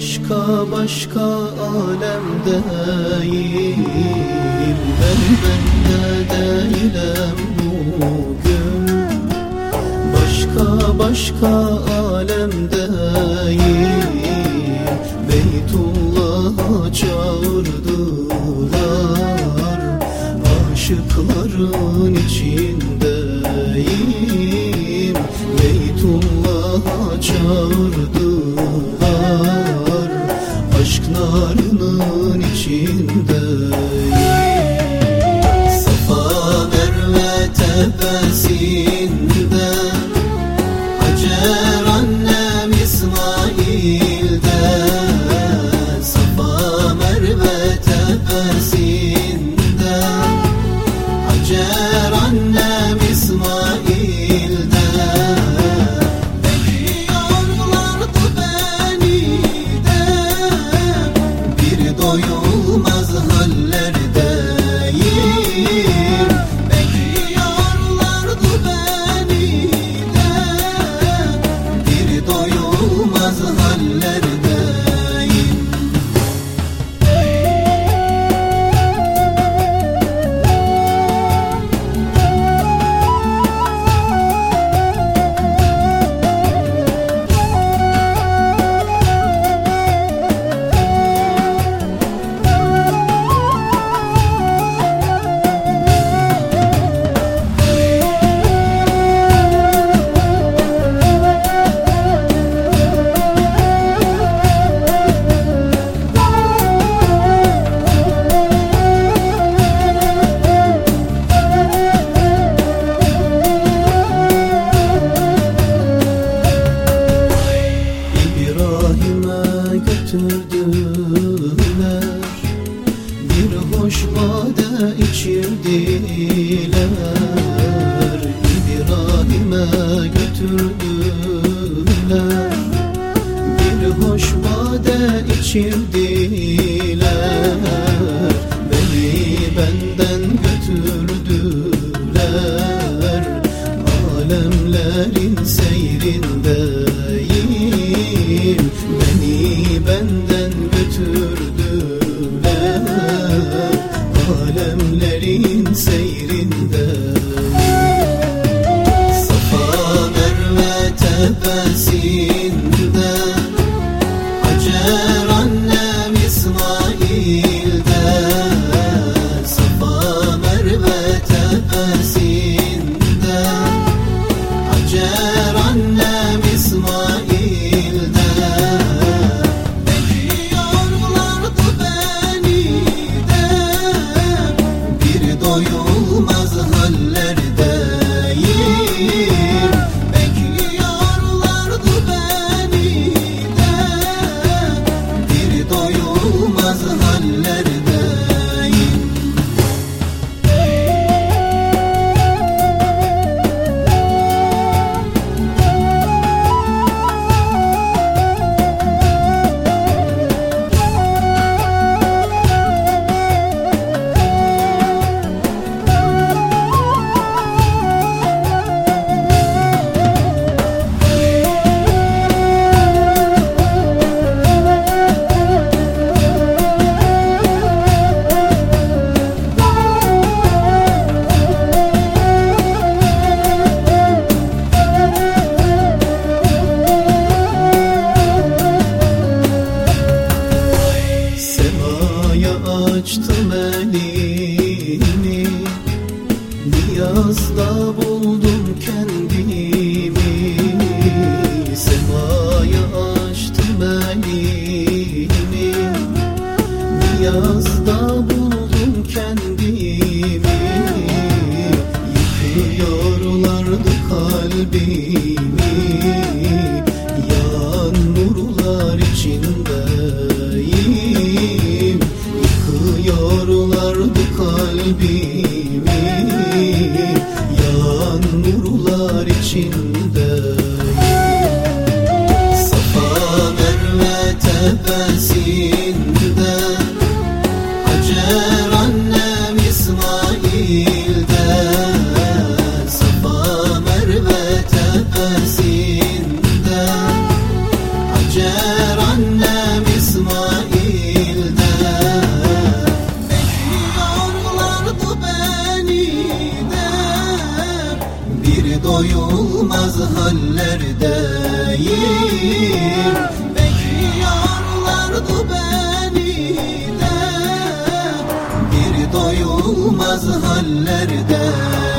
Başka başka alemdeyim Ben bende değilim bugün. Başka başka alemdeyim Beytullah'a çağırdılar. Aşıkların içindeyim. Beytullah'a çağırdılar Aşk narının içindeyim Safa Merve tepesinde doyulmaz hallerdeyim hoş vade içirdiler. İbrahim'e götürdüler. Bir hoş vade içirdiler. Beni benden Merve Niyazda buldum kendimi. Semaya açtı beni Niyazda buldum kendimi. Yıkıyorlardı kalbimi. Doyulmaz hallerdeyim. Bekliyorlardı beni de. Bir doyulmaz hallerdeyim